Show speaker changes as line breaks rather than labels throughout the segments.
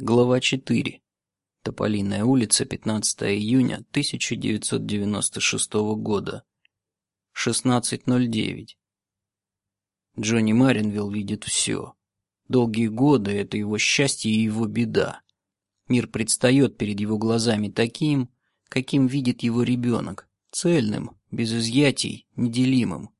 Глава 4. Тополиная улица, 15 июня 1996 года. 16.09. Джонни Маринвилл видит все. Долгие годы — это его счастье и его беда. Мир предстает перед его глазами таким, каким видит его ребенок. Цельным, без изъятий, неделимым.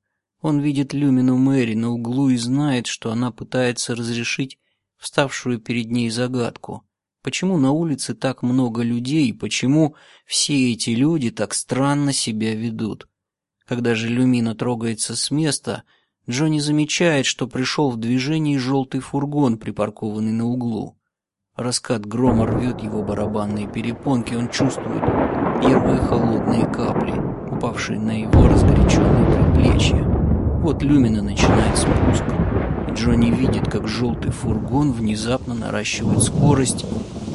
Он видит Люмину Мэри на углу и знает, что она пытается разрешить вставшую перед ней загадку. Почему на улице так много людей и почему все эти люди так странно себя ведут? Когда же Люмина трогается с места, Джонни замечает, что пришел в движение желтый фургон, припаркованный на углу. Раскат грома рвет его барабанные перепонки, он чувствует первые холодные капли, упавшие на его разгоряченные предплечья. Вот Люмина начинает спуск. Джонни видит, как желтый фургон внезапно наращивает скорость.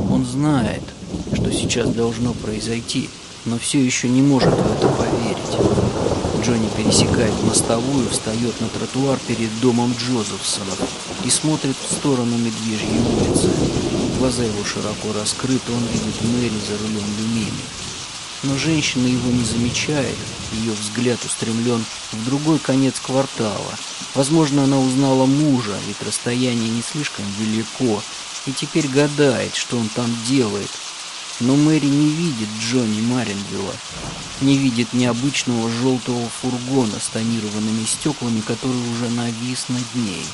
Он знает, что сейчас должно произойти, но все еще не может в это поверить. Джонни пересекает мостовую, встает на тротуар перед домом Джозефсонов и смотрит в сторону Медвежьей улицы. Глаза его широко раскрыты, он видит Мэри за рулем Люмини. Но женщина его не замечает, ее взгляд устремлен в другой конец квартала. Возможно, она узнала мужа, ведь расстояние не слишком велико, и теперь гадает, что он там делает. Но Мэри не видит Джонни Маринвилла, не видит необычного желтого фургона с тонированными стеклами, который уже навис над ней.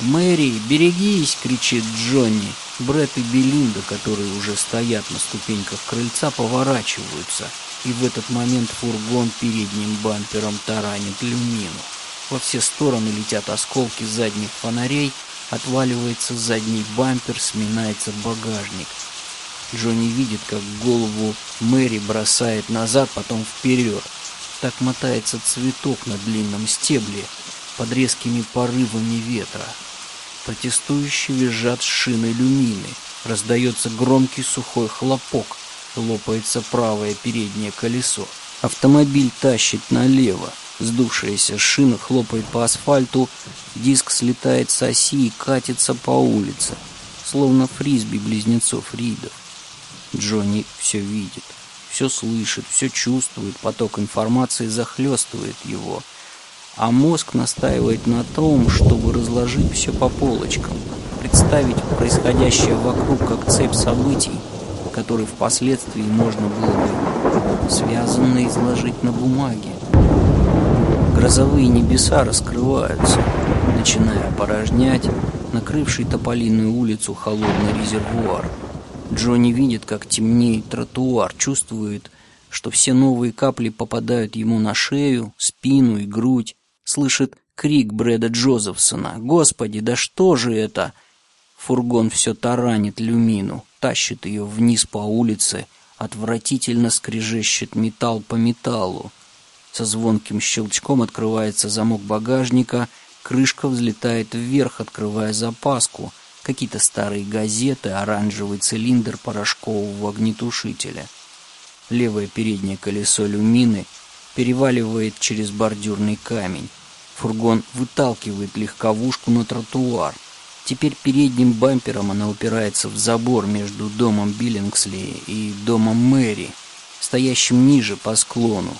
«Мэри, берегись!» — кричит Джонни. Брэд и Белинда, которые уже стоят на ступеньках крыльца, поворачиваются, и в этот момент фургон передним бампером таранит люмину. Во все стороны летят осколки задних фонарей, отваливается задний бампер, сминается багажник. Джонни видит, как голову Мэри бросает назад, потом вперед. Так мотается цветок на длинном стебле под резкими порывами ветра. Протестующие визжат шины люмины. Раздается громкий сухой хлопок. Лопается правое переднее колесо. Автомобиль тащит налево. Сдувшаяся шина хлопает по асфальту, диск слетает с оси и катится по улице, словно фрисби близнецов Ридов. Джонни все видит, все слышит, все чувствует, поток информации захлестывает его – а мозг настаивает на том, чтобы разложить все по полочкам, представить происходящее вокруг как цепь событий, которые впоследствии можно было бы связанно изложить на бумаге. Грозовые небеса раскрываются, начиная опорожнять накрывший тополиную улицу холодный резервуар. Джонни видит, как темнеет тротуар, чувствует, что все новые капли попадают ему на шею, спину и грудь, слышит крик Брэда Джозефсона. «Господи, да что же это?» Фургон все таранит люмину, тащит ее вниз по улице, отвратительно скрежещет металл по металлу. Со звонким щелчком открывается замок багажника, крышка взлетает вверх, открывая запаску, какие-то старые газеты, оранжевый цилиндр порошкового огнетушителя. Левое переднее колесо люмины переваливает через бордюрный камень. Фургон выталкивает легковушку на тротуар. Теперь передним бампером она упирается в забор между домом Биллингсли и домом Мэри, стоящим ниже по склону.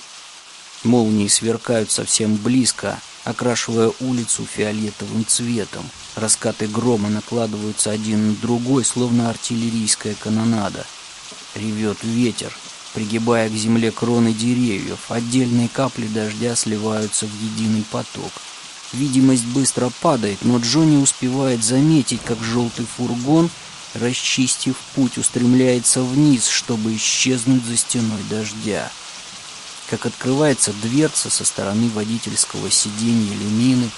Молнии сверкают совсем близко, окрашивая улицу фиолетовым цветом. Раскаты грома накладываются один на другой, словно артиллерийская канонада. Ревет ветер, пригибая к земле кроны деревьев. Отдельные капли дождя сливаются в единый поток. Видимость быстро падает, но Джонни успевает заметить, как желтый фургон, расчистив путь, устремляется вниз, чтобы исчезнуть за стеной дождя. Как открывается дверца со стороны водительского сиденья Люмины,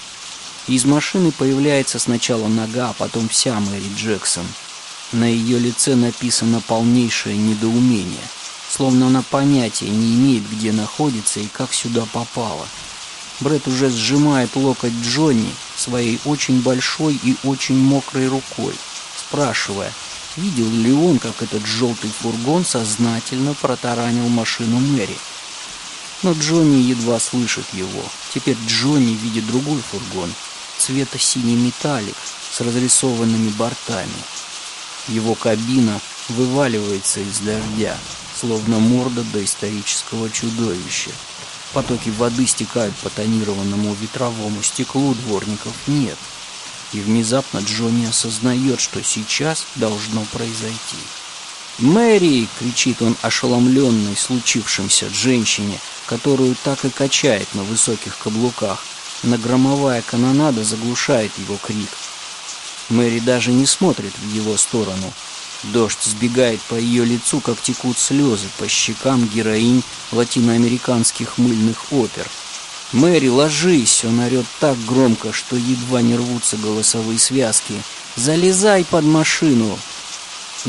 из машины появляется сначала нога, а потом вся Мэри Джексон. На ее лице написано полнейшее недоумение – словно она понятия не имеет, где находится и как сюда попала. Бред уже сжимает локоть Джонни своей очень большой и очень мокрой рукой, спрашивая, видел ли он, как этот желтый фургон сознательно протаранил машину Мэри. Но Джонни едва слышит его. Теперь Джонни видит другой фургон, цвета синий металлик с разрисованными бортами. Его кабина вываливается из дождя, словно морда доисторического чудовища. Потоки воды стекают по тонированному ветровому стеклу, дворников нет. И внезапно Джонни осознает, что сейчас должно произойти. «Мэри!» — кричит он ошеломленный случившимся женщине, которую так и качает на высоких каблуках. Но громовая канонада заглушает его крик. Мэри даже не смотрит в его сторону. Дождь сбегает по ее лицу, как текут слезы по щекам героинь латиноамериканских мыльных опер. «Мэри, ложись!» Он орет так громко, что едва не рвутся голосовые связки. «Залезай под машину!»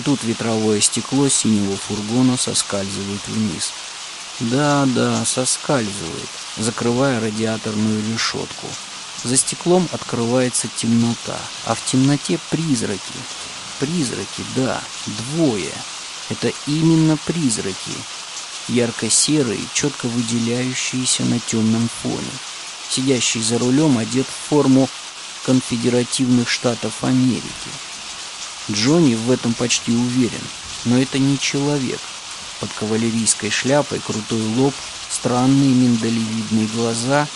Тут ветровое стекло синего фургона соскальзывает вниз. Да-да, соскальзывает, закрывая радиаторную решетку. За стеклом открывается темнота, а в темноте призраки. Призраки, да, двое. Это именно призраки. Ярко-серые, четко выделяющиеся на темном фоне. Сидящий за рулем одет в форму конфедеративных штатов Америки. Джонни в этом почти уверен, но это не человек. Под кавалерийской шляпой крутой лоб, странные миндалевидные глаза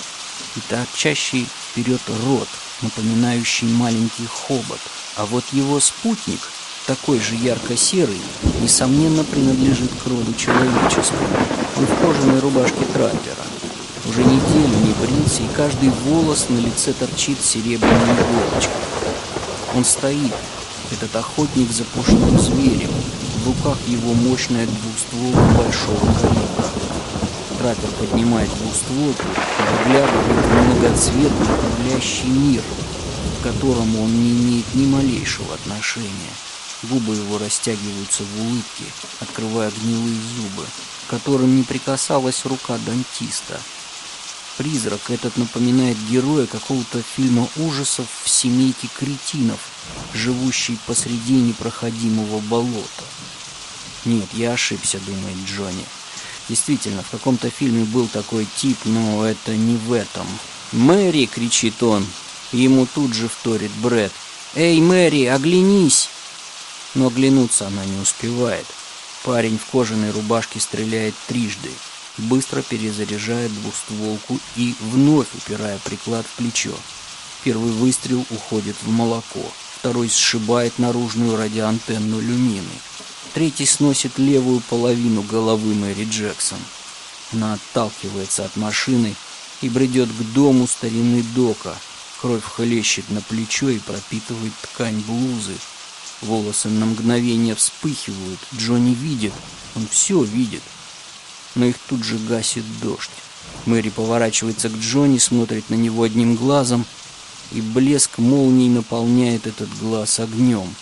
и торчащий вперед рот, напоминающий маленький хобот. А вот его спутник, такой же ярко-серый, несомненно принадлежит к роду человеческому. Он в кожаной рубашке траппера. Уже неделю не брился, и каждый волос на лице торчит серебряной иголочкой. Он стоит, этот охотник за пушным зверем. В руках его мощная двустволка большого калибра. Траппер поднимает двустволку и выглядывает в многоцветный бурлящий мир, к которому он не имеет ни малейшего отношения. Губы его растягиваются в улыбке, открывая гнилые зубы, к которым не прикасалась рука дантиста — Призрак этот напоминает героя какого-то фильма ужасов в семейке кретинов, живущий посреди непроходимого болота. Нет, я ошибся, думает Джонни. Действительно, в каком-то фильме был такой тип, но это не в этом. «Мэри!» — кричит он. Ему тут же вторит Брэд. «Эй, Мэри, оглянись!» Но оглянуться она не успевает. Парень в кожаной рубашке стреляет трижды быстро перезаряжает двустволку и вновь упирая приклад в плечо. Первый выстрел уходит в молоко, второй сшибает наружную радиоантенну люмины, третий сносит левую половину головы Мэри Джексон. Она отталкивается от машины и бредет к дому старины Дока. Кровь хлещет на плечо и пропитывает ткань блузы. Волосы на мгновение вспыхивают. Джонни видит, он все видит но их тут же гасит дождь. Мэри поворачивается к Джонни, смотрит на него одним глазом, и блеск молний наполняет этот глаз огнем.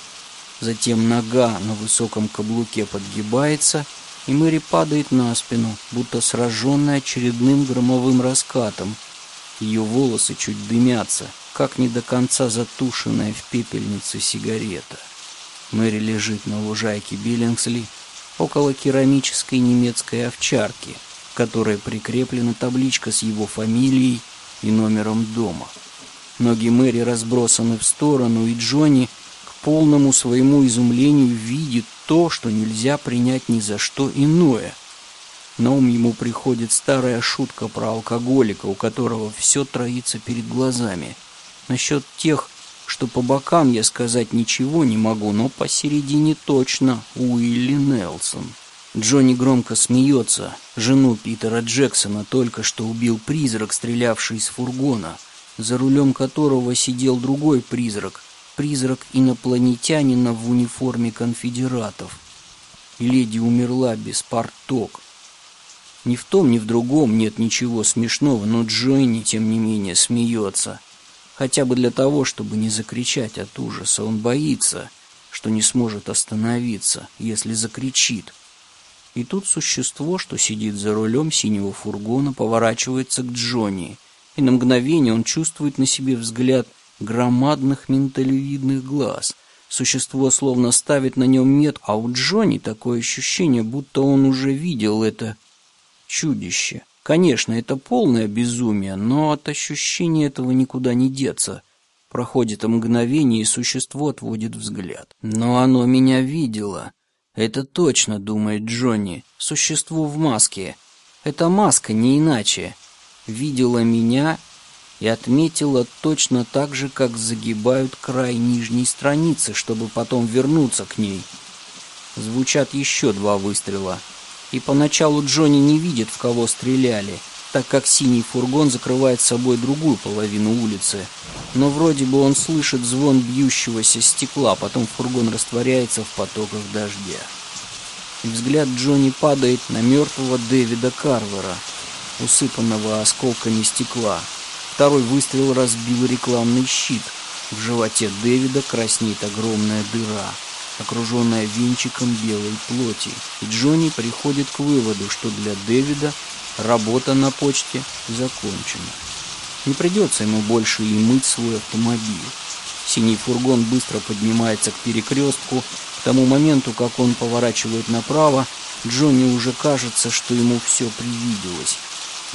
Затем нога на высоком каблуке подгибается, и Мэри падает на спину, будто сраженная очередным громовым раскатом. Ее волосы чуть дымятся, как не до конца затушенная в пепельнице сигарета. Мэри лежит на лужайке Биллингсли, около керамической немецкой овчарки, к которой прикреплена табличка с его фамилией и номером дома. Ноги Мэри разбросаны в сторону, и Джонни полному своему изумлению видит то, что нельзя принять ни за что иное. На ум ему приходит старая шутка про алкоголика, у которого все троится перед глазами. Насчет тех, что по бокам я сказать ничего не могу, но посередине точно Уилли Нелсон. Джонни громко смеется. Жену Питера Джексона только что убил призрак, стрелявший из фургона, за рулем которого сидел другой призрак, призрак инопланетянина в униформе конфедератов. Леди умерла без порток. Ни в том, ни в другом нет ничего смешного, но Джонни, тем не менее, смеется. Хотя бы для того, чтобы не закричать от ужаса. Он боится, что не сможет остановиться, если закричит. И тут существо, что сидит за рулем синего фургона, поворачивается к Джонни, и на мгновение он чувствует на себе взгляд громадных менталевидных глаз. Существо словно ставит на нем мет, а у Джонни такое ощущение, будто он уже видел это чудище. Конечно, это полное безумие, но от ощущения этого никуда не деться. Проходит мгновение, и существо отводит взгляд. Но оно меня видело. Это точно, думает Джонни. Существо в маске. Это маска, не иначе. Видела меня и отметила точно так же, как загибают край нижней страницы, чтобы потом вернуться к ней. Звучат еще два выстрела. И поначалу Джонни не видит, в кого стреляли, так как синий фургон закрывает собой другую половину улицы. Но вроде бы он слышит звон бьющегося стекла, потом фургон растворяется в потоках дождя. И взгляд Джонни падает на мертвого Дэвида Карвера, усыпанного осколками стекла. Второй выстрел разбил рекламный щит. В животе Дэвида краснеет огромная дыра окруженная венчиком белой плоти. И Джонни приходит к выводу, что для Дэвида работа на почте закончена. Не придется ему больше и мыть свой автомобиль. Синий фургон быстро поднимается к перекрестку. К тому моменту, как он поворачивает направо, Джонни уже кажется, что ему все привиделось.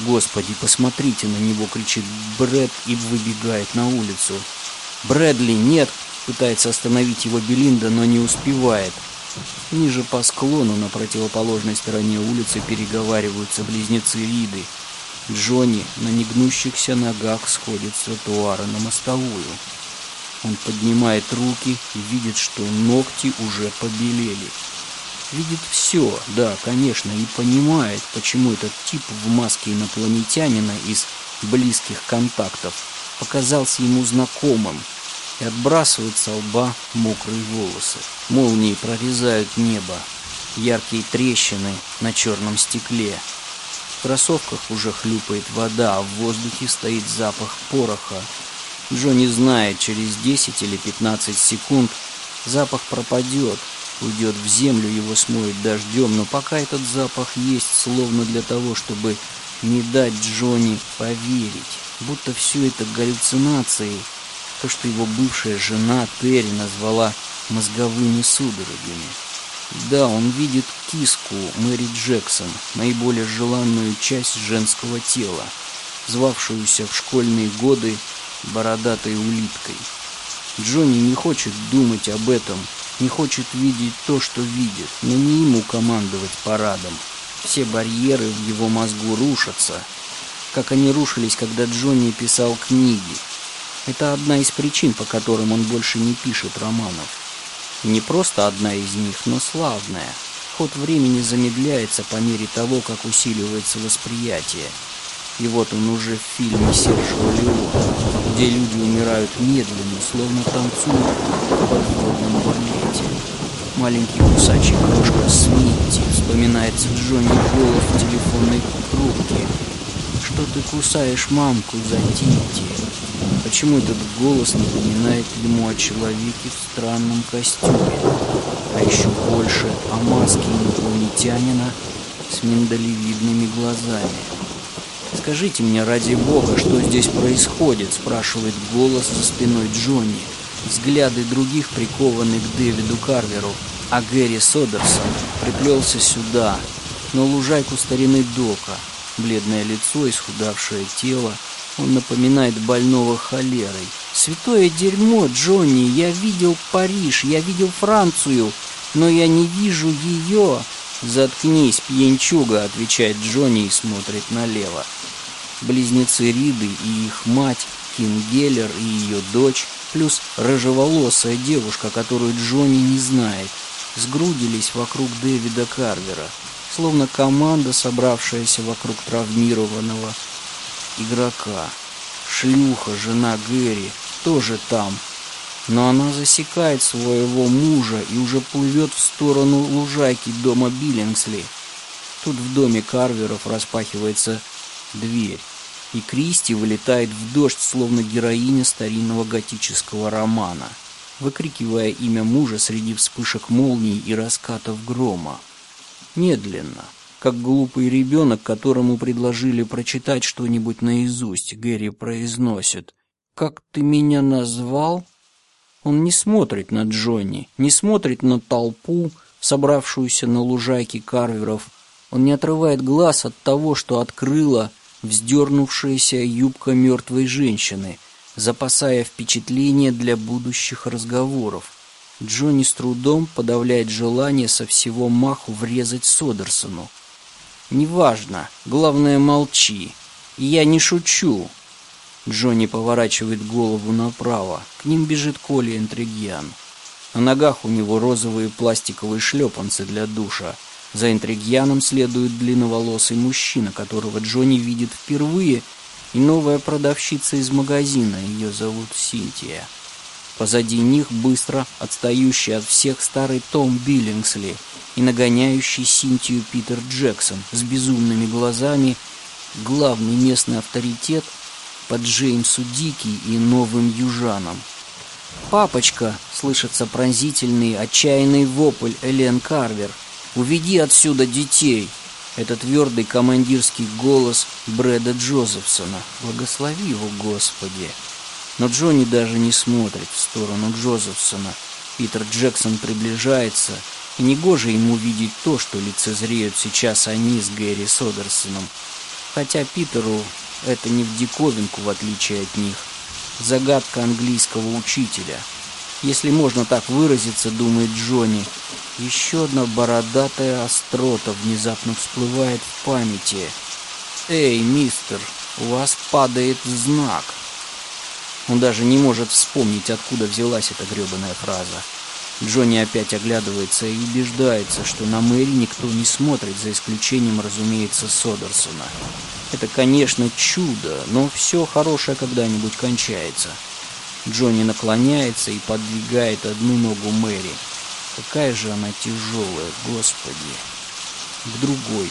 «Господи, посмотрите на него!» — кричит Брэд и выбегает на улицу. «Брэдли, нет!» Пытается остановить его Белинда, но не успевает. Ниже по склону на противоположной стороне улицы переговариваются близнецы Риды. Джонни на негнущихся ногах сходит с тротуара на мостовую. Он поднимает руки и видит, что ногти уже побелели. Видит все, да, конечно, и понимает, почему этот тип в маске инопланетянина из близких контактов показался ему знакомым и отбрасывает со лба мокрые волосы. Молнии прорезают небо, яркие трещины на черном стекле. В кроссовках уже хлюпает вода, а в воздухе стоит запах пороха. Джонни знает, через 10 или 15 секунд запах пропадет, уйдет в землю, его смоет дождем, но пока этот запах есть, словно для того, чтобы не дать Джонни поверить, будто все это галлюцинации – то, что его бывшая жена Терри назвала мозговыми судорогами. Да, он видит киску Мэри Джексон, наиболее желанную часть женского тела, звавшуюся в школьные годы бородатой улиткой. Джонни не хочет думать об этом, не хочет видеть то, что видит, но не ему командовать парадом. Все барьеры в его мозгу рушатся, как они рушились, когда Джонни писал книги, это одна из причин, по которым он больше не пишет романов. не просто одна из них, но славная. Ход времени замедляется по мере того, как усиливается восприятие. И вот он уже в фильме Сержа Леона, где люди умирают медленно, словно танцуют в подводном балете. Маленький кусачий крошка Смитти вспоминается Джонни голос в телефонной трубке. «Что ты кусаешь мамку за Титти?» Почему этот голос напоминает ему о человеке в странном костюме, а еще больше о маске инопланетянина с миндалевидными глазами? «Скажите мне, ради бога, что здесь происходит?» – спрашивает голос за спиной Джонни. Взгляды других прикованы к Дэвиду Карверу, а Гэри Содерсон приплелся сюда, на лужайку старины Дока. Бледное лицо, исхудавшее тело – он напоминает больного холерой. «Святое дерьмо, Джонни, я видел Париж, я видел Францию, но я не вижу ее!» «Заткнись, пьянчуга», — отвечает Джонни и смотрит налево. Близнецы Риды и их мать, Ким Геллер и ее дочь, плюс рыжеволосая девушка, которую Джонни не знает, сгрудились вокруг Дэвида Карвера, словно команда, собравшаяся вокруг травмированного игрока. Шлюха, жена Гэри, тоже там. Но она засекает своего мужа и уже плывет в сторону лужайки дома Биллингсли. Тут в доме Карверов распахивается дверь, и Кристи вылетает в дождь, словно героиня старинного готического романа, выкрикивая имя мужа среди вспышек молний и раскатов грома. Медленно, как глупый ребенок, которому предложили прочитать что-нибудь наизусть, Гэри произносит. «Как ты меня назвал?» Он не смотрит на Джонни, не смотрит на толпу, собравшуюся на лужайке карверов. Он не отрывает глаз от того, что открыла вздернувшаяся юбка мертвой женщины, запасая впечатления для будущих разговоров. Джонни с трудом подавляет желание со всего маху врезать Содерсону. «Неважно, главное молчи. Я не шучу». Джонни поворачивает голову направо. К ним бежит Коля Интригьян. На ногах у него розовые пластиковые шлепанцы для душа. За Интригьяном следует длинноволосый мужчина, которого Джонни видит впервые, и новая продавщица из магазина, ее зовут Синтия. Позади них быстро отстающий от всех старый Том Биллингсли и нагоняющий Синтию Питер Джексон с безумными глазами, главный местный авторитет под Джеймсу Дики и новым южанам. «Папочка!» — слышится пронзительный, отчаянный вопль Элен Карвер. «Уведи отсюда детей!» Это твердый командирский голос Брэда Джозефсона. Благослови его, Господи! Но Джонни даже не смотрит в сторону Джозефсона. Питер Джексон приближается, и негоже ему видеть то, что лицезреют сейчас они с Гэри Содерсоном. Хотя Питеру это не в диковинку, в отличие от них. Загадка английского учителя. Если можно так выразиться, думает Джонни, еще одна бородатая острота внезапно всплывает в памяти. «Эй, мистер, у вас падает знак!» Он даже не может вспомнить, откуда взялась эта гребаная фраза. Джонни опять оглядывается и убеждается, что на Мэри никто не смотрит, за исключением, разумеется, Содерсона. Это, конечно, чудо, но все хорошее когда-нибудь кончается. Джонни наклоняется и подвигает одну ногу Мэри. Какая же она тяжелая, господи. К другой.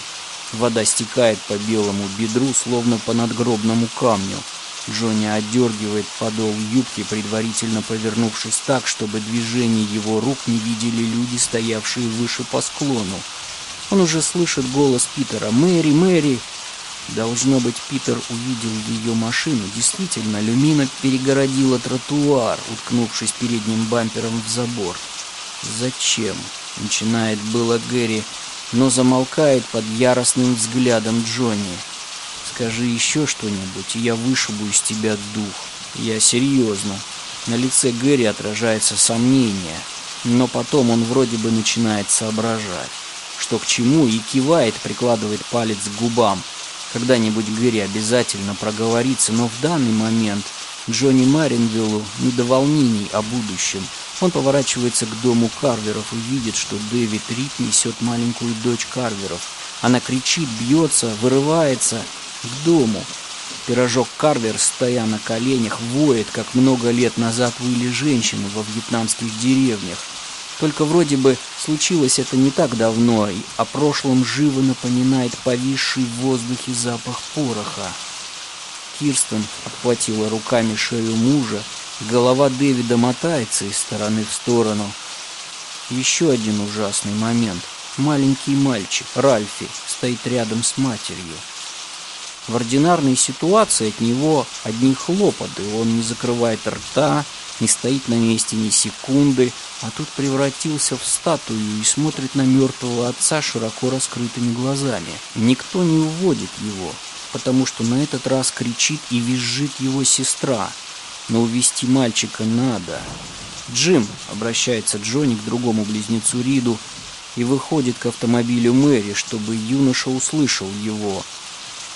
Вода стекает по белому бедру, словно по надгробному камню. Джонни отдергивает подол юбки, предварительно повернувшись так, чтобы движение его рук не видели люди, стоявшие выше по склону. Он уже слышит голос Питера «Мэри, Мэри!» Должно быть, Питер увидел ее машину. Действительно, люмина перегородила тротуар, уткнувшись передним бампером в забор. «Зачем?» — начинает было Гэри, но замолкает под яростным взглядом Джонни. «Скажи еще что-нибудь, и я вышибу из тебя дух. Я серьезно». На лице Гэри отражается сомнение, но потом он вроде бы начинает соображать, что к чему, и кивает, прикладывает палец к губам. Когда-нибудь Гэри обязательно проговорится, но в данный момент Джонни Маринвиллу не до волнений о будущем. Он поворачивается к дому Карверов и видит, что Дэвид Рид несет маленькую дочь Карверов. Она кричит, бьется, вырывается к дому. Пирожок Карвер, стоя на коленях, воет, как много лет назад выли женщины во вьетнамских деревнях. Только вроде бы случилось это не так давно, и о прошлом живо напоминает повисший в воздухе запах пороха. Кирстен обхватила руками шею мужа, голова Дэвида мотается из стороны в сторону. Еще один ужасный момент. Маленький мальчик, Ральфи, стоит рядом с матерью. В ординарной ситуации от него одни хлопоты, он не закрывает рта, не стоит на месте ни секунды, а тут превратился в статую и смотрит на мертвого отца широко раскрытыми глазами. Никто не уводит его, потому что на этот раз кричит и визжит его сестра. Но увести мальчика надо. «Джим!» — обращается Джонни к другому близнецу Риду и выходит к автомобилю Мэри, чтобы юноша услышал его.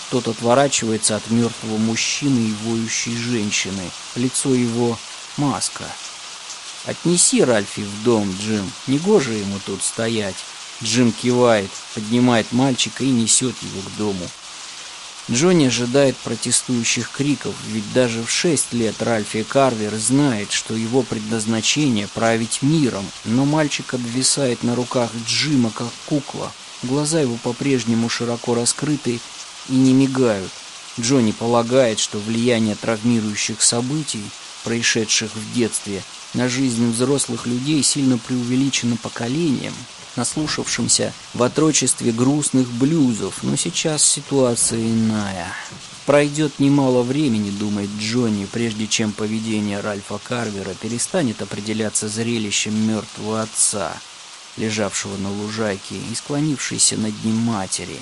Тот отворачивается от мертвого мужчины и воющей женщины. Лицо его — маска. «Отнеси Ральфи в дом, Джим. Негоже ему тут стоять». Джим кивает, поднимает мальчика и несет его к дому. Джонни ожидает протестующих криков, ведь даже в шесть лет Ральфи Карвер знает, что его предназначение – править миром, но мальчик обвисает на руках Джима, как кукла. Глаза его по-прежнему широко раскрыты и не мигают. Джонни полагает, что влияние травмирующих событий, происшедших в детстве, на жизнь взрослых людей сильно преувеличено поколением, наслушавшимся в отрочестве грустных блюзов, но сейчас ситуация иная. Пройдет немало времени, думает Джонни, прежде чем поведение Ральфа Карвера перестанет определяться зрелищем мертвого отца, лежавшего на лужайке и склонившейся над ним матери.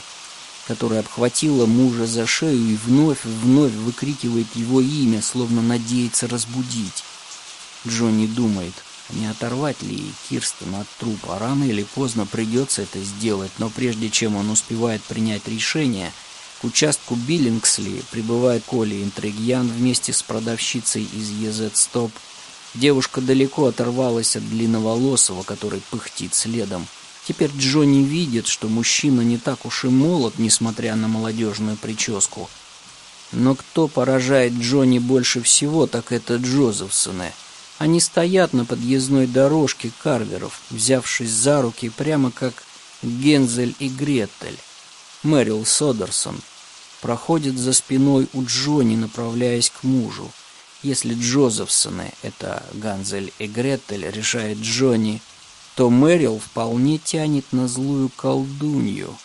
Которая обхватила мужа за шею и вновь и вновь выкрикивает его имя, словно надеется разбудить. Джонни думает, не оторвать ли Кирстен от трупа. Рано или поздно придется это сделать, но прежде чем он успевает принять решение, к участку Биллингсли прибывает Коли Интригьян вместе с продавщицей из ЕЗ Стоп. Девушка далеко оторвалась от длинноволосого, который пыхтит следом. Теперь Джонни видит, что мужчина не так уж и молод, несмотря на молодежную прическу. Но кто поражает Джонни больше всего, так это Джозефсоны. Они стоят на подъездной дорожке Карверов, взявшись за руки, прямо как Гензель и Гретель. Мэрил Содерсон проходит за спиной у Джонни, направляясь к мужу. Если Джозефсоны — это Ганзель и Гретель, решает Джонни, то Мэрил вполне тянет на злую колдунью.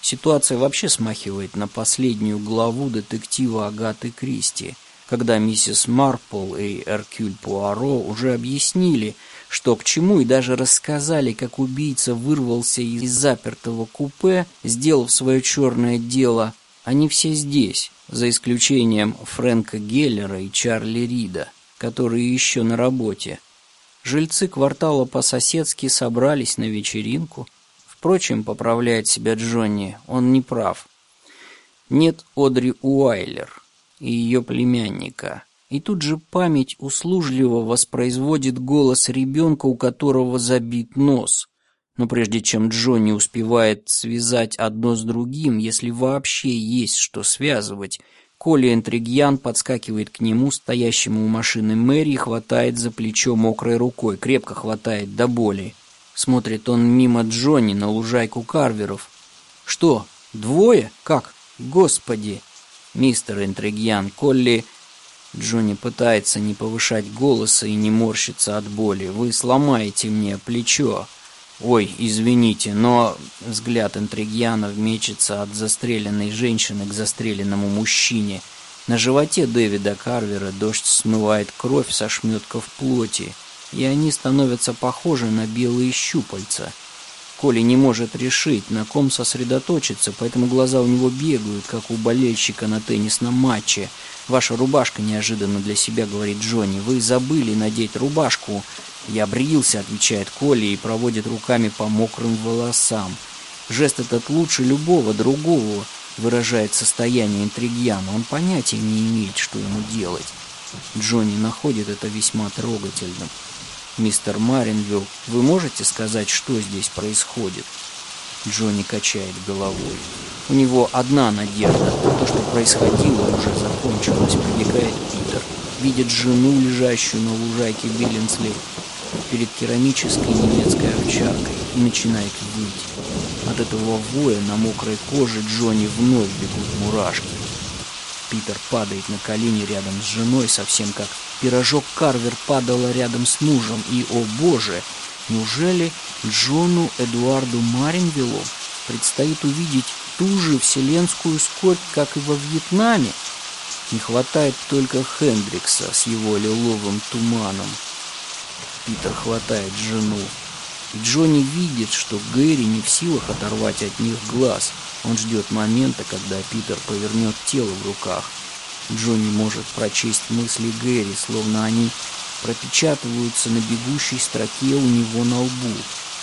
Ситуация вообще смахивает на последнюю главу детектива Агаты Кристи, когда миссис Марпл и Эркюль Пуаро уже объяснили, что к чему, и даже рассказали, как убийца вырвался из запертого купе, сделав свое черное дело. Они все здесь, за исключением Фрэнка Геллера и Чарли Рида, которые еще на работе. Жильцы квартала по-соседски собрались на вечеринку. Впрочем, поправляет себя Джонни, он не прав. Нет Одри Уайлер и ее племянника. И тут же память услужливо воспроизводит голос ребенка, у которого забит нос. Но прежде чем Джонни успевает связать одно с другим, если вообще есть что связывать, Коля Интригьян подскакивает к нему, стоящему у машины Мэри, хватает за плечо мокрой рукой, крепко хватает до боли. Смотрит он мимо Джонни на лужайку Карверов. «Что, двое? Как? Господи!» «Мистер Интригьян, Колли...» Джонни пытается не повышать голоса и не морщиться от боли. «Вы сломаете мне плечо!» «Ой, извините, но...» Взгляд интригьянов мечется от застреленной женщины к застреленному мужчине. На животе Дэвида Карвера дождь смывает кровь со шметков плоти, и они становятся похожи на белые щупальца. Коли не может решить, на ком сосредоточиться, поэтому глаза у него бегают, как у болельщика на теннисном матче. «Ваша рубашка неожиданно для себя», — говорит Джонни. «Вы забыли надеть рубашку». «Я брился», — отвечает Коля и проводит руками по мокрым волосам. Жест этот лучше любого другого выражает состояние интригьяна. Он понятия не имеет, что ему делать. Джонни находит это весьма трогательным. «Мистер Маринвилл, вы можете сказать, что здесь происходит?» Джонни качает головой. У него одна надежда. То, что происходило, уже закончилось, прибегает Питер. Видит жену, лежащую на лужайке Биллинсли, перед керамической немецкой овчаркой и начинает выть. От этого воя на мокрой коже Джонни вновь бегут мурашки. Питер падает на колени рядом с женой, совсем как пирожок Карвер падала рядом с мужем. И, о боже, неужели Джону Эдуарду Маринвиллу предстоит увидеть ту же вселенскую скорбь, как и во Вьетнаме? Не хватает только Хендрикса с его лиловым туманом. Питер хватает жену. И Джонни видит, что Гэри не в силах оторвать от них глаз. Он ждет момента, когда Питер повернет тело в руках. Джонни может прочесть мысли Гэри, словно они пропечатываются на бегущей строке у него на лбу.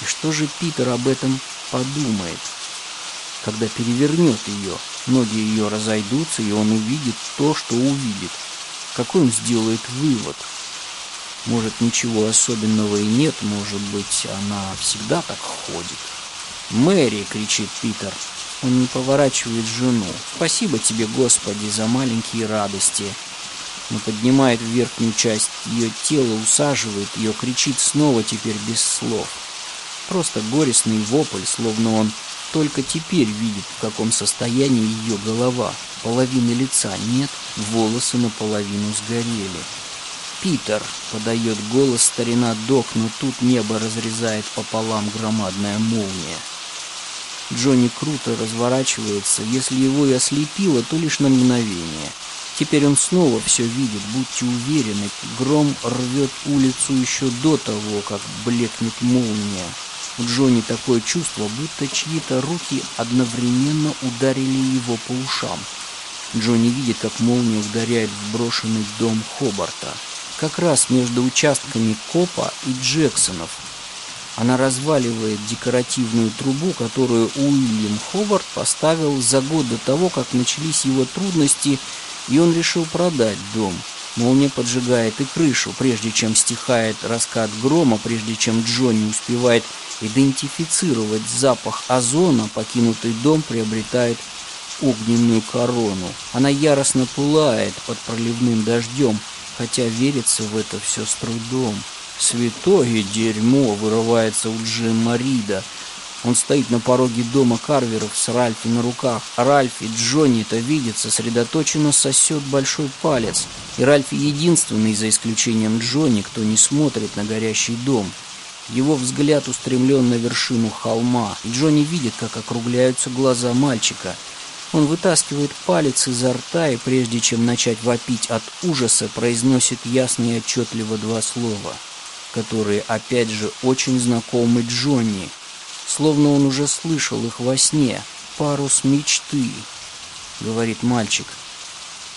И что же Питер об этом подумает? Когда перевернет ее, ноги ее разойдутся, и он увидит то, что увидит. Какой он сделает вывод? Может, ничего особенного и нет, может быть, она всегда так ходит. «Мэри!» — кричит Питер. Он не поворачивает жену. «Спасибо тебе, Господи, за маленькие радости!» Но поднимает верхнюю часть ее тела, усаживает ее, кричит снова теперь без слов. Просто горестный вопль, словно он только теперь видит, в каком состоянии ее голова. Половины лица нет, волосы наполовину сгорели. Питер!» — подает голос старина Док, но тут небо разрезает пополам громадная молния. Джонни круто разворачивается, если его и ослепило, то лишь на мгновение. Теперь он снова все видит, будьте уверены, гром рвет улицу еще до того, как блекнет молния. У Джонни такое чувство, будто чьи-то руки одновременно ударили его по ушам. Джонни видит, как молния ударяет в брошенный дом Хобарта, как раз между участками Копа и Джексонов. Она разваливает декоративную трубу, которую Уильям Хобарт поставил за год до того, как начались его трудности, и он решил продать дом. Молния поджигает и крышу, прежде чем стихает раскат грома, прежде чем Джонни успевает идентифицировать запах озона, покинутый дом приобретает огненную корону. Она яростно пылает под проливным дождем, хотя верится в это все с трудом. Святое дерьмо вырывается у Джима Рида. Он стоит на пороге дома Карверов с Ральфи на руках. Ральф и Джонни это видят, сосредоточенно сосет большой палец. И Ральфи единственный, за исключением Джонни, кто не смотрит на горящий дом. Его взгляд устремлен на вершину холма, и Джонни видит, как округляются глаза мальчика. Он вытаскивает палец изо рта и, прежде чем начать вопить от ужаса, произносит ясно и отчетливо два слова, которые, опять же, очень знакомы Джонни, словно он уже слышал их во сне. «Парус мечты», — говорит мальчик.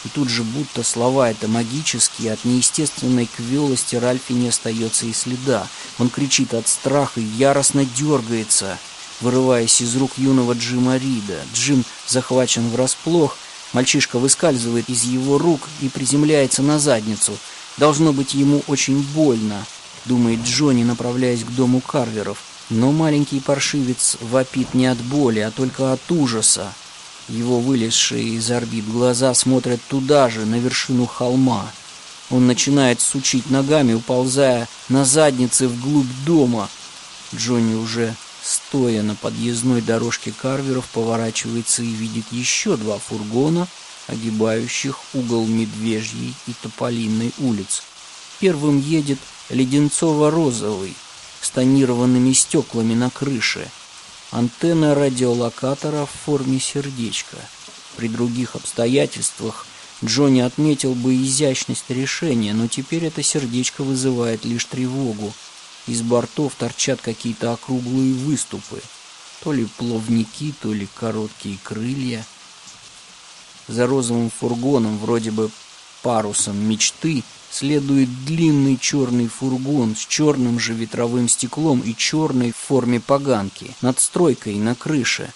И тут же, будто слова это магические, от неестественной квелости Ральфи не остается и следа. Он кричит от страха и яростно дергается, вырываясь из рук юного Джима Рида. Джим захвачен врасплох, мальчишка выскальзывает из его рук и приземляется на задницу. Должно быть ему очень больно, думает Джонни, направляясь к дому Карверов. Но маленький паршивец вопит не от боли, а только от ужаса. Его вылезшие из орбит глаза смотрят туда же, на вершину холма. Он начинает сучить ногами, уползая на заднице вглубь дома. Джонни уже, стоя на подъездной дорожке Карверов, поворачивается и видит еще два фургона, огибающих угол Медвежьей и Тополинной улиц. Первым едет Леденцово-розовый, с тонированными стеклами на крыше – антенна радиолокатора в форме сердечка. При других обстоятельствах Джонни отметил бы изящность решения, но теперь это сердечко вызывает лишь тревогу. Из бортов торчат какие-то округлые выступы, то ли плавники, то ли короткие крылья. За розовым фургоном, вроде бы парусом мечты, следует длинный черный фургон с черным же ветровым стеклом и черной в форме поганки над стройкой на крыше.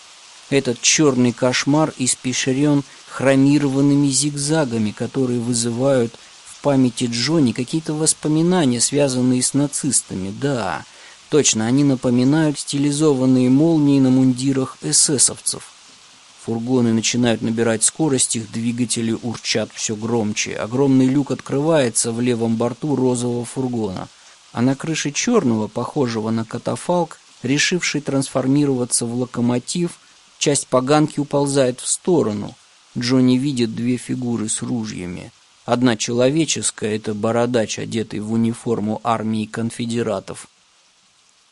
Этот черный кошмар испещрен хромированными зигзагами, которые вызывают памяти Джонни какие-то воспоминания, связанные с нацистами. Да, точно, они напоминают стилизованные молнии на мундирах эсэсовцев. Фургоны начинают набирать скорость, их двигатели урчат все громче. Огромный люк открывается в левом борту розового фургона. А на крыше черного, похожего на катафалк, решивший трансформироваться в локомотив, часть поганки уползает в сторону. Джонни видит две фигуры с ружьями. Одна человеческая — это бородач, одетый в униформу армии конфедератов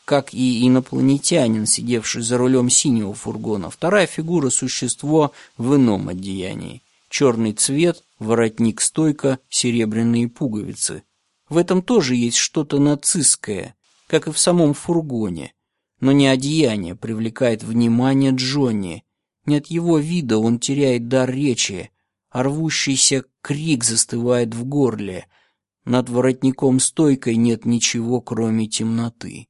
как и инопланетянин, сидевший за рулем синего фургона. Вторая фигура – существо в ином одеянии. Черный цвет, воротник-стойка, серебряные пуговицы. В этом тоже есть что-то нацистское, как и в самом фургоне. Но не одеяние привлекает внимание Джонни. Не от его вида он теряет дар речи, а рвущийся крик застывает в горле. Над воротником-стойкой нет ничего, кроме темноты.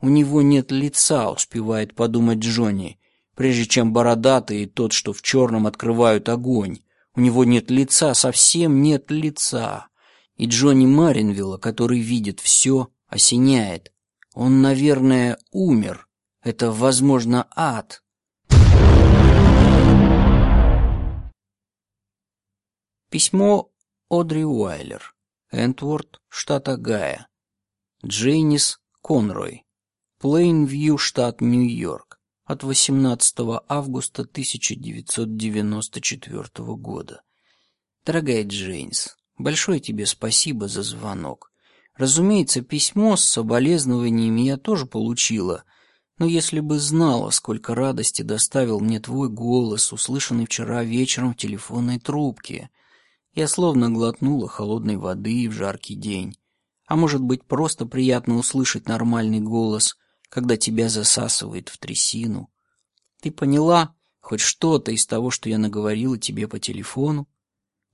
У него нет лица, успевает подумать Джонни, прежде чем бородатый и тот, что в черном, открывают огонь. У него нет лица, совсем нет лица. И Джонни Маринвилла, который видит все, осеняет. Он, наверное, умер. Это, возможно, ад. Письмо Одри Уайлер. Энтворд, штат Огайо. Джейнис Конрой. Плейнвью, штат Нью-Йорк, от 18 августа 1994 года. Дорогая Джейнс, большое тебе спасибо за звонок. Разумеется, письмо с соболезнованиями я тоже получила, но если бы знала, сколько радости доставил мне твой голос, услышанный вчера вечером в телефонной трубке, я словно глотнула холодной воды в жаркий день. А может быть, просто приятно услышать нормальный голос — когда тебя засасывает в трясину. Ты поняла хоть что-то из того, что я наговорила тебе по телефону?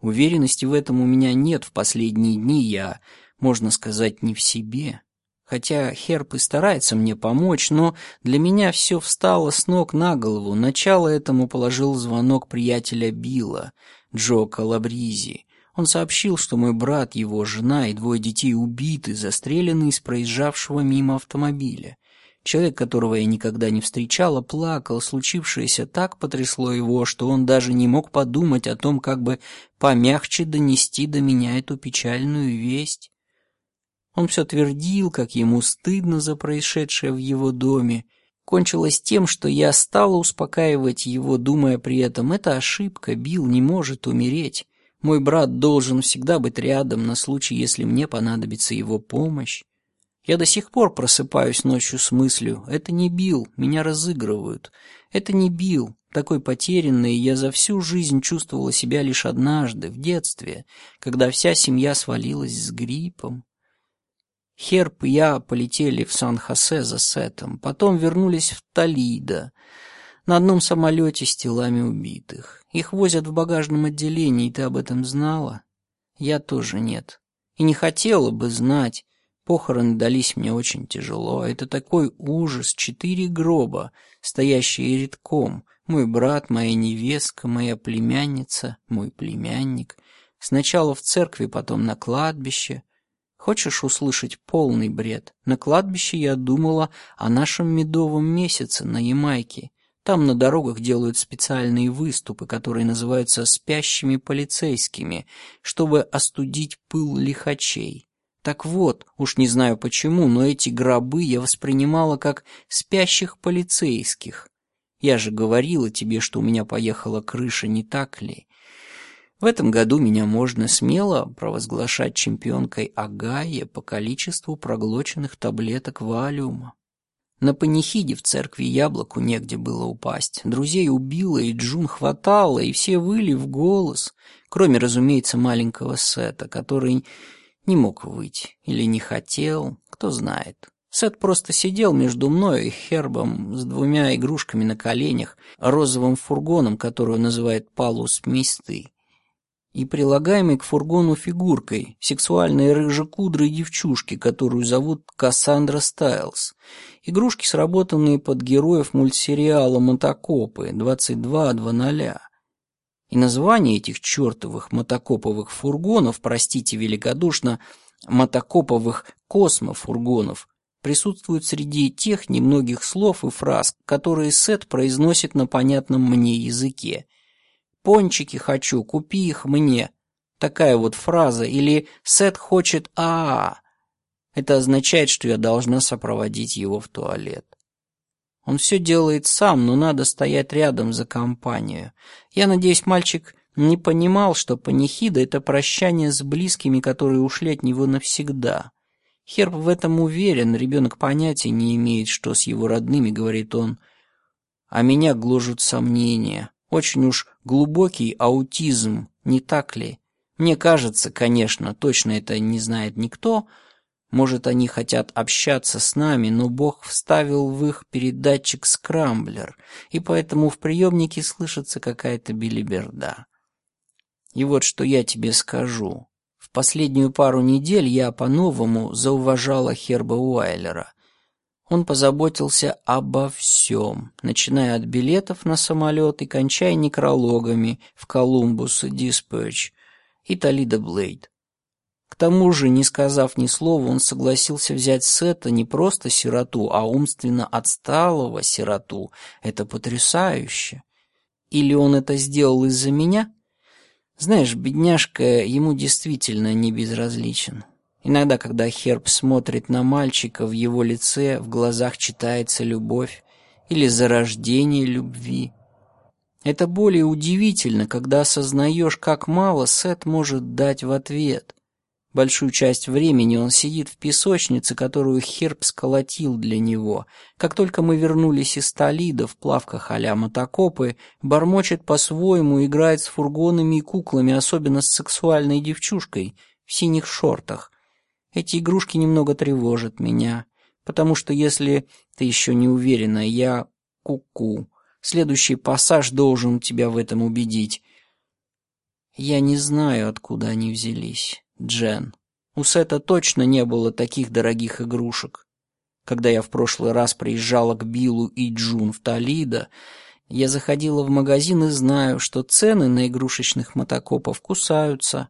Уверенности в этом у меня нет. В последние дни я, можно сказать, не в себе. Хотя Херп и старается мне помочь, но для меня все встало с ног на голову. Начало этому положил звонок приятеля Билла, Джо Калабризи. Он сообщил, что мой брат, его жена и двое детей убиты, застрелены из проезжавшего мимо автомобиля. Человек, которого я никогда не встречала, плакал. Случившееся так потрясло его, что он даже не мог подумать о том, как бы помягче донести до меня эту печальную весть. Он все твердил, как ему стыдно за происшедшее в его доме. Кончилось тем, что я стала успокаивать его, думая при этом, это ошибка, Билл не может умереть. Мой брат должен всегда быть рядом на случай, если мне понадобится его помощь. Я до сих пор просыпаюсь ночью с мыслью, это не Билл, меня разыгрывают. Это не Билл, такой потерянный, я за всю жизнь чувствовала себя лишь однажды, в детстве, когда вся семья свалилась с гриппом. Херп и я полетели в Сан-Хосе за Сетом, потом вернулись в Толидо на одном самолете с телами убитых. Их возят в багажном отделении, ты об этом знала? Я тоже нет. И не хотела бы знать. Похороны дались мне очень тяжело. Это такой ужас. Четыре гроба, стоящие редком. Мой брат, моя невестка, моя племянница, мой племянник. Сначала в церкви, потом на кладбище. Хочешь услышать полный бред? На кладбище я думала о нашем медовом месяце на Ямайке. Там на дорогах делают специальные выступы, которые называются «спящими полицейскими», чтобы остудить пыл лихачей. Так вот, уж не знаю почему, но эти гробы я воспринимала как спящих полицейских. Я же говорила тебе, что у меня поехала крыша, не так ли? В этом году меня можно смело провозглашать чемпионкой Агая по количеству проглоченных таблеток валиума. На панихиде в церкви яблоку негде было упасть. Друзей убило, и Джун хватало, и все выли в голос, кроме, разумеется, маленького Сета, который не мог выйти или не хотел, кто знает. Сет просто сидел между мной и Хербом с двумя игрушками на коленях, розовым фургоном, который он называет «Палус Мисты», и прилагаемой к фургону фигуркой, сексуальной рыжекудрой девчушки, которую зовут Кассандра Стайлз. Игрушки, сработанные под героев мультсериала «Мотокопы» 22.00. И название этих чертовых мотокоповых фургонов, простите великодушно, мотокоповых космофургонов, присутствует среди тех немногих слов и фраз, которые Сет произносит на понятном мне языке – Пончики хочу, купи их мне. Такая вот фраза. Или Сет хочет а, -а, -а. Это означает, что я должна сопроводить его в туалет. Он все делает сам, но надо стоять рядом за компанию. Я надеюсь, мальчик не понимал, что панихида — это прощание с близкими, которые ушли от него навсегда. Херб в этом уверен, ребенок понятия не имеет, что с его родными, говорит он. А меня гложут сомнения. Очень уж глубокий аутизм, не так ли? Мне кажется, конечно, точно это не знает никто. Может, они хотят общаться с нами, но Бог вставил в их передатчик скрамблер, и поэтому в приемнике слышится какая-то билиберда. И вот что я тебе скажу. В последнюю пару недель я по-новому зауважала Херба Уайлера. Он позаботился обо всем, начиная от билетов на самолет и кончая некрологами в Колумбус Диспэч и Толидо Блейд. К тому же, не сказав ни слова, он согласился взять Сета не просто сироту, а умственно отсталого сироту. Это потрясающе. Или он это сделал из-за меня? Знаешь, бедняжка ему действительно не безразличен. Иногда, когда Херб смотрит на мальчика, в его лице, в глазах читается любовь или зарождение любви. Это более удивительно, когда осознаешь, как мало Сет может дать в ответ. Большую часть времени он сидит в песочнице, которую Херб сколотил для него. Как только мы вернулись из Толида в плавках а-ля мотокопы, бормочет по-своему, играет с фургонами и куклами, особенно с сексуальной девчушкой в синих шортах. Эти игрушки немного тревожат меня, потому что если Ты еще не уверена, я куку. -ку. Следующий пассаж должен тебя в этом убедить. Я не знаю, откуда они взялись, Джен. У Сета точно не было таких дорогих игрушек. Когда я в прошлый раз приезжала к Биллу и Джун в Толидо, я заходила в магазин и знаю, что цены на игрушечных мотокопов кусаются.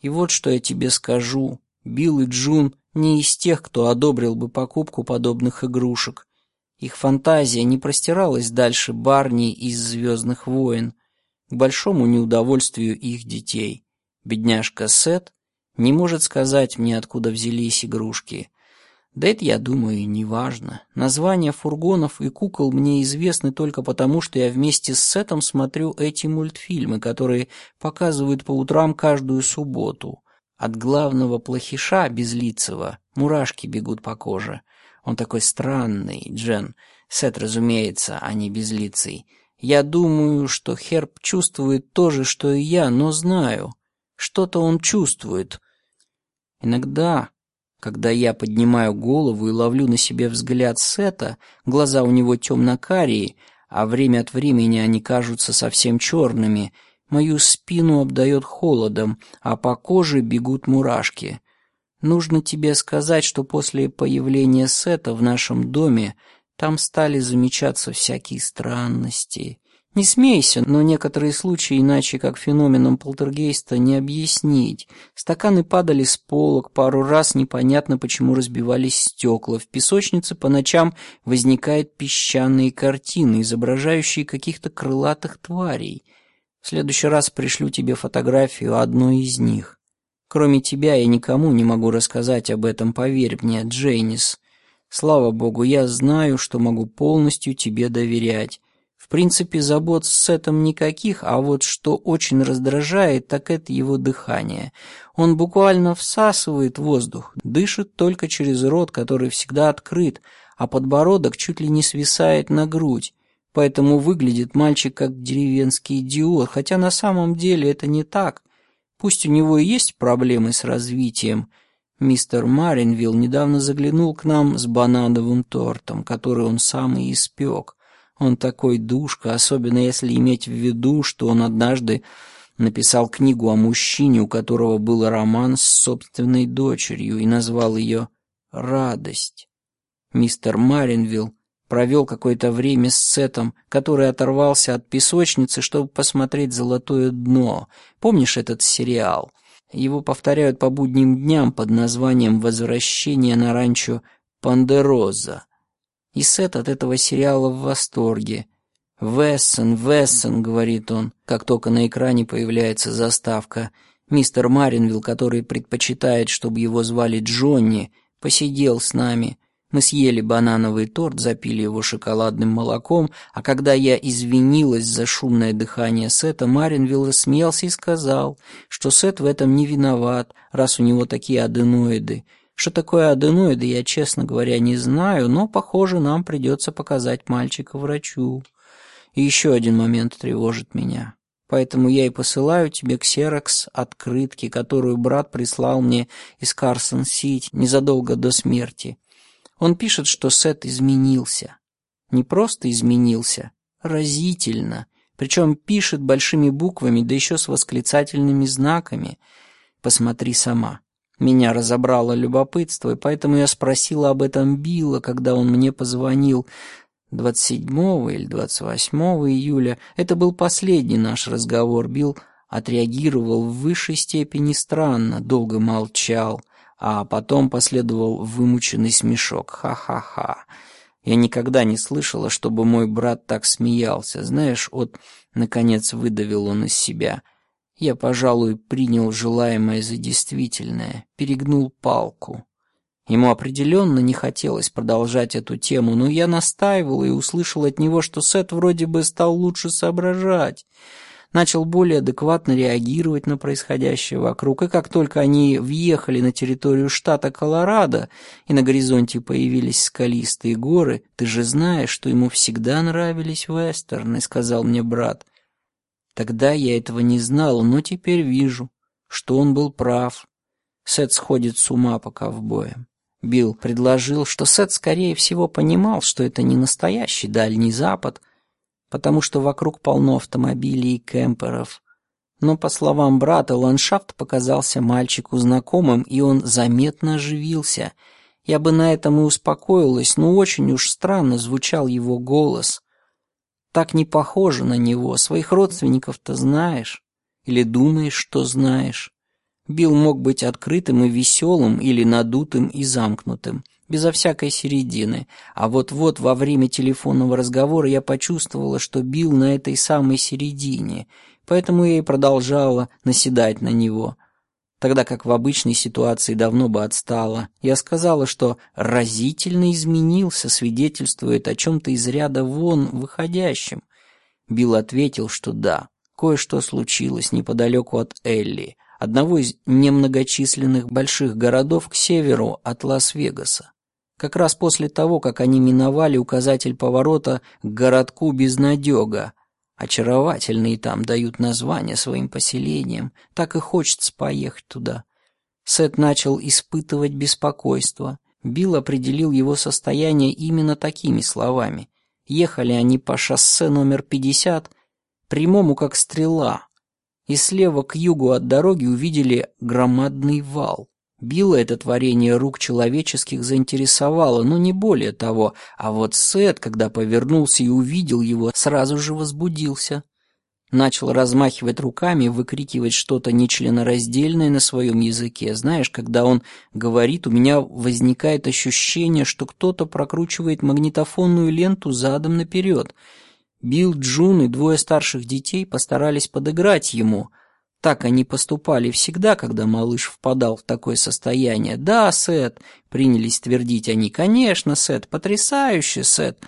И вот что я тебе скажу. Билл и Джун не из тех, кто одобрил бы покупку подобных игрушек. Их фантазия не простиралась дальше Барни из «Звездных войн», к большому неудовольствию их детей. Бедняжка Сет не может сказать мне, откуда взялись игрушки. Да это, я думаю, не важно. Названия фургонов и кукол мне известны только потому, что я вместе с Сетом смотрю эти мультфильмы, которые показывают по утрам каждую субботу. От главного плохиша Безлицего мурашки бегут по коже. Он такой странный, Джен. Сет, разумеется, а не безлицый. Я думаю, что Херб чувствует то же, что и я, но знаю. Что-то он чувствует. Иногда, когда я поднимаю голову и ловлю на себе взгляд Сета, глаза у него темно-карие, а время от времени они кажутся совсем черными, мою спину обдает холодом, а по коже бегут мурашки. Нужно тебе сказать, что после появления Сета в нашем доме там стали замечаться всякие странности. Не смейся, но некоторые случаи иначе как феноменом полтергейста не объяснить. Стаканы падали с полок, пару раз непонятно почему разбивались стекла. В песочнице по ночам возникают песчаные картины, изображающие каких-то крылатых тварей. В следующий раз пришлю тебе фотографию одной из них. Кроме тебя я никому не могу рассказать об этом, поверь мне, Джейнис. Слава богу, я знаю, что могу полностью тебе доверять. В принципе, забот с этим никаких, а вот что очень раздражает, так это его дыхание. Он буквально всасывает воздух, дышит только через рот, который всегда открыт, а подбородок чуть ли не свисает на грудь. Поэтому выглядит мальчик как деревенский идиот, хотя на самом деле это не так. Пусть у него и есть проблемы с развитием. Мистер Маринвилл недавно заглянул к нам с банановым тортом, который он сам и испек. Он такой душка, особенно если иметь в виду, что он однажды написал книгу о мужчине, у которого был роман с собственной дочерью, и назвал ее «Радость». Мистер Маринвилл Провел какое-то время с Сетом, который оторвался от песочницы, чтобы посмотреть «Золотое дно». Помнишь этот сериал? Его повторяют по будним дням под названием «Возвращение на ранчо Пандероза». И Сет от этого сериала в восторге. «Вессон, Вессон», — говорит он, как только на экране появляется заставка. Мистер Маринвилл, который предпочитает, чтобы его звали Джонни, посидел с нами — мы съели банановый торт, запили его шоколадным молоком, а когда я извинилась за шумное дыхание Сета, Маринвилл рассмеялся и сказал, что Сет в этом не виноват, раз у него такие аденоиды. Что такое аденоиды, я, честно говоря, не знаю, но, похоже, нам придется показать мальчика врачу. И еще один момент тревожит меня. Поэтому я и посылаю тебе ксерокс открытки, которую брат прислал мне из Карсон-Сити незадолго до смерти. Он пишет, что Сет изменился. Не просто изменился, разительно. Причем пишет большими буквами, да еще с восклицательными знаками. Посмотри сама. Меня разобрало любопытство, и поэтому я спросила об этом Билла, когда он мне позвонил 27 или 28 июля. Это был последний наш разговор. Билл отреагировал в высшей степени странно, долго молчал а потом последовал вымученный смешок. Ха-ха-ха. Я никогда не слышала, чтобы мой брат так смеялся. Знаешь, вот, наконец, выдавил он из себя. Я, пожалуй, принял желаемое за действительное, перегнул палку. Ему определенно не хотелось продолжать эту тему, но я настаивал и услышал от него, что Сет вроде бы стал лучше соображать начал более адекватно реагировать на происходящее вокруг, и как только они въехали на территорию штата Колорадо, и на горизонте появились скалистые горы, ты же знаешь, что ему всегда нравились вестерны, сказал мне брат. Тогда я этого не знал, но теперь вижу, что он был прав. Сет сходит с ума по ковбоям. Билл предложил, что Сет, скорее всего, понимал, что это не настоящий Дальний Запад, потому что вокруг полно автомобилей и кемперов. Но, по словам брата, ландшафт показался мальчику знакомым, и он заметно оживился. Я бы на этом и успокоилась, но очень уж странно звучал его голос. Так не похоже на него, своих родственников-то знаешь. Или думаешь, что знаешь. Билл мог быть открытым и веселым или надутым и замкнутым, безо всякой середины. А вот-вот во время телефонного разговора я почувствовала, что Билл на этой самой середине, поэтому я и продолжала наседать на него. Тогда как в обычной ситуации давно бы отстала. Я сказала, что разительно изменился, свидетельствует о чем-то из ряда вон выходящем. Билл ответил, что да, кое-что случилось неподалеку от Элли — одного из немногочисленных больших городов к северу от Лас-Вегаса. Как раз после того, как они миновали указатель поворота к городку Безнадега, очаровательные там дают название своим поселениям, так и хочется поехать туда. Сет начал испытывать беспокойство. Билл определил его состояние именно такими словами. Ехали они по шоссе номер 50, прямому как стрела, и слева к югу от дороги увидели громадный вал. Билла это творение рук человеческих заинтересовало, но не более того, а вот Сет, когда повернулся и увидел его, сразу же возбудился. Начал размахивать руками, выкрикивать что-то нечленораздельное на своем языке. Знаешь, когда он говорит, у меня возникает ощущение, что кто-то прокручивает магнитофонную ленту задом наперед — Билл, Джун и двое старших детей постарались подыграть ему. Так они поступали всегда, когда малыш впадал в такое состояние. «Да, Сет», — принялись твердить они, — «конечно, Сет, потрясающе, Сет».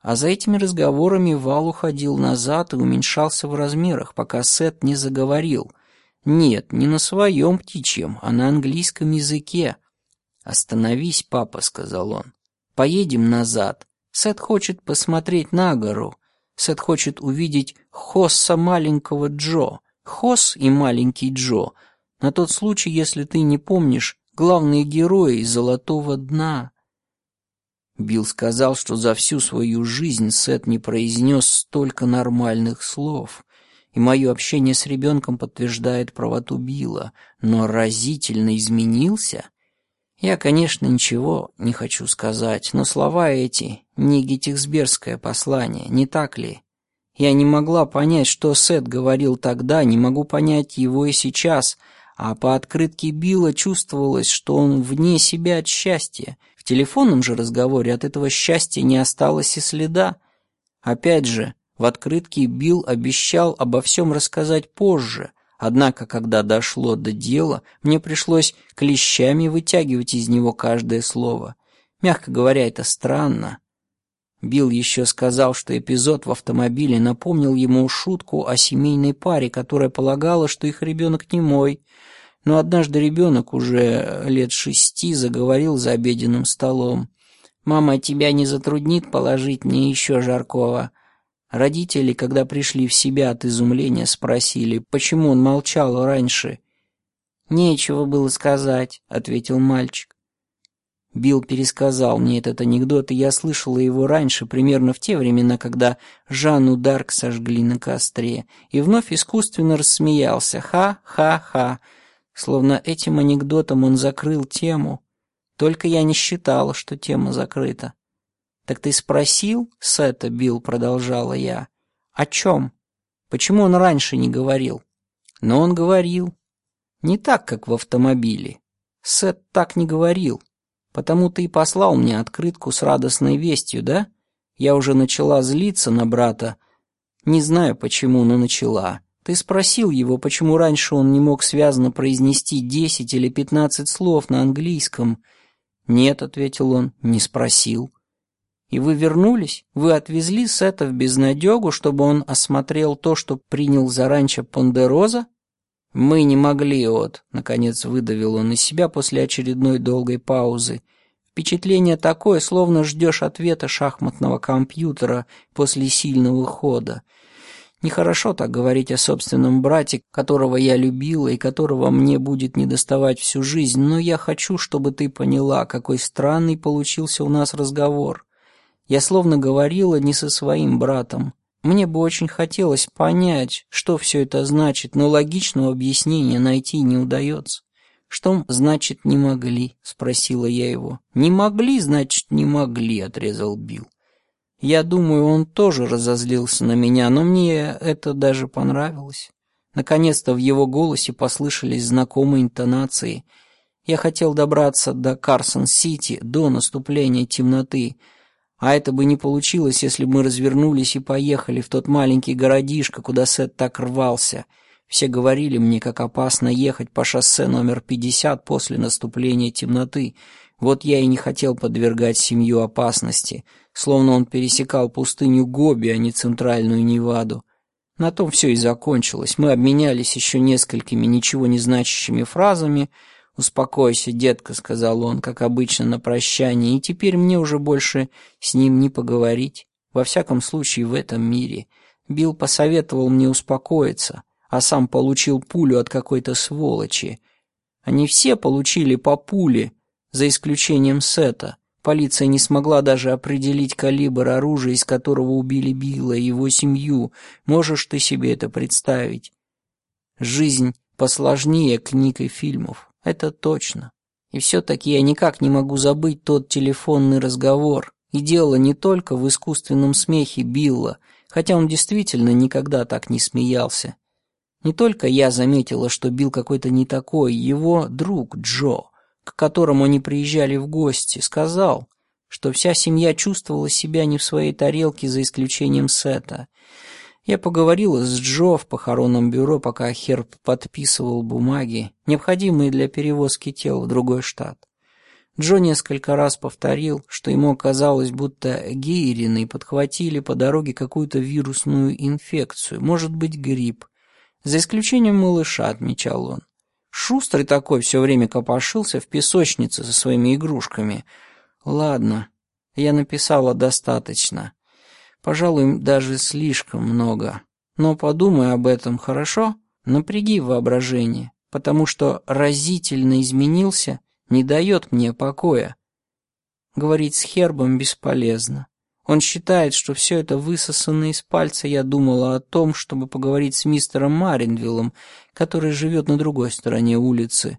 А за этими разговорами вал уходил назад и уменьшался в размерах, пока Сет не заговорил. Нет, не на своем птичьем, а на английском языке. «Остановись, папа», — сказал он. «Поедем назад. Сет хочет посмотреть на гору. Сет хочет увидеть Хосса маленького Джо. Хосс и маленький Джо. На тот случай, если ты не помнишь, главные герои Золотого дна. Билл сказал, что за всю свою жизнь Сет не произнес столько нормальных слов. И мое общение с ребенком подтверждает правоту Билла. Но разительно изменился я, конечно, ничего не хочу сказать, но слова эти не геттисбергское послание, не так ли? Я не могла понять, что Сет говорил тогда, не могу понять его и сейчас, а по открытке Билла чувствовалось, что он вне себя от счастья. В телефонном же разговоре от этого счастья не осталось и следа. Опять же, в открытке Билл обещал обо всем рассказать позже, Однако, когда дошло до дела, мне пришлось клещами вытягивать из него каждое слово. Мягко говоря, это странно. Билл еще сказал, что эпизод в автомобиле напомнил ему шутку о семейной паре, которая полагала, что их ребенок не мой. Но однажды ребенок уже лет шести заговорил за обеденным столом. «Мама, тебя не затруднит положить мне еще жаркого?» Родители, когда пришли в себя от изумления, спросили, почему он молчал раньше. «Нечего было сказать», — ответил мальчик. Билл пересказал мне этот анекдот, и я слышала его раньше, примерно в те времена, когда Жанну Дарк сожгли на костре, и вновь искусственно рассмеялся. Ха-ха-ха. Словно этим анекдотом он закрыл тему. Только я не считала, что тема закрыта. «Так ты спросил, Сета, Билл?» — продолжала я. «О чем? Почему он раньше не говорил?» «Но он говорил. Не так, как в автомобиле. Сет так не говорил. Потому ты и послал мне открытку с радостной вестью, да? Я уже начала злиться на брата. Не знаю почему, но начала. Ты спросил его, почему раньше он не мог связно произнести десять или пятнадцать слов на английском?» «Нет», — ответил он, — «не спросил». И вы вернулись? Вы отвезли Сета в безнадегу, чтобы он осмотрел то, что принял за ранчо Пондероза? Мы не могли, от, наконец выдавил он из себя после очередной долгой паузы. Впечатление такое, словно ждешь ответа шахматного компьютера после сильного хода. Нехорошо так говорить о собственном брате, которого я любила и которого мне будет недоставать всю жизнь, но я хочу, чтобы ты поняла, какой странный получился у нас разговор. Я словно говорила не со своим братом. Мне бы очень хотелось понять, что все это значит, но логичного объяснения найти не удается. «Что значит не могли?» — спросила я его. «Не могли, значит, не могли», — отрезал Билл. Я думаю, он тоже разозлился на меня, но мне это даже понравилось. Наконец-то в его голосе послышались знакомые интонации. Я хотел добраться до Карсон-Сити до наступления темноты, а это бы не получилось, если бы мы развернулись и поехали в тот маленький городишко, куда Сет так рвался. Все говорили мне, как опасно ехать по шоссе номер 50 после наступления темноты. Вот я и не хотел подвергать семью опасности, словно он пересекал пустыню Гоби, а не центральную Неваду. На том все и закончилось. Мы обменялись еще несколькими ничего не значащими фразами. «Успокойся, детка», — сказал он, как обычно на прощание, «и теперь мне уже больше с ним не поговорить. Во всяком случае, в этом мире. Билл посоветовал мне успокоиться, а сам получил пулю от какой-то сволочи. Они все получили по пуле, за исключением Сета. Полиция не смогла даже определить калибр оружия, из которого убили Билла и его семью. Можешь ты себе это представить? Жизнь посложнее книг и фильмов. Это точно. И все-таки я никак не могу забыть тот телефонный разговор. И дело не только в искусственном смехе Билла, хотя он действительно никогда так не смеялся. Не только я заметила, что Билл какой-то не такой, его друг Джо — к которому они приезжали в гости, сказал, что вся семья чувствовала себя не в своей тарелке за исключением Сета. Я поговорила с Джо в похоронном бюро, пока Херб подписывал бумаги, необходимые для перевозки тел в другой штат. Джо несколько раз повторил, что ему казалось, будто гейрины подхватили по дороге какую-то вирусную инфекцию, может быть, грипп. За исключением малыша, отмечал он. Шустрый такой все время копошился в песочнице со своими игрушками. Ладно, я написала достаточно. Пожалуй, даже слишком много. Но подумай об этом, хорошо? Напряги воображение, потому что разительно изменился не дает мне покоя. Говорить с Хербом бесполезно. Он считает, что все это высосано из пальца. Я думала о том, чтобы поговорить с мистером Маринвиллом, который живет на другой стороне улицы.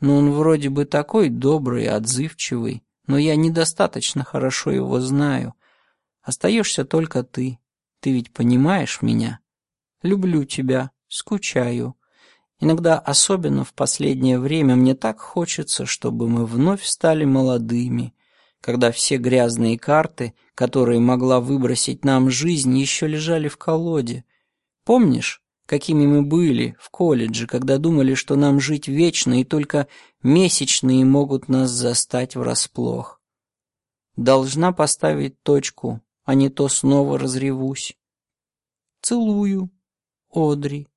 Но он вроде бы такой добрый, отзывчивый, но я недостаточно хорошо его знаю. Остаешься только ты. Ты ведь понимаешь меня? Люблю тебя, скучаю. Иногда, особенно в последнее время, мне так хочется, чтобы мы вновь стали молодыми, когда все грязные карты, которые могла выбросить нам жизнь, еще лежали в колоде. Помнишь, какими мы были в колледже, когда думали, что нам жить вечно, и только месячные могут нас застать врасплох? Должна поставить точку, а не то снова разревусь. Целую, Одри.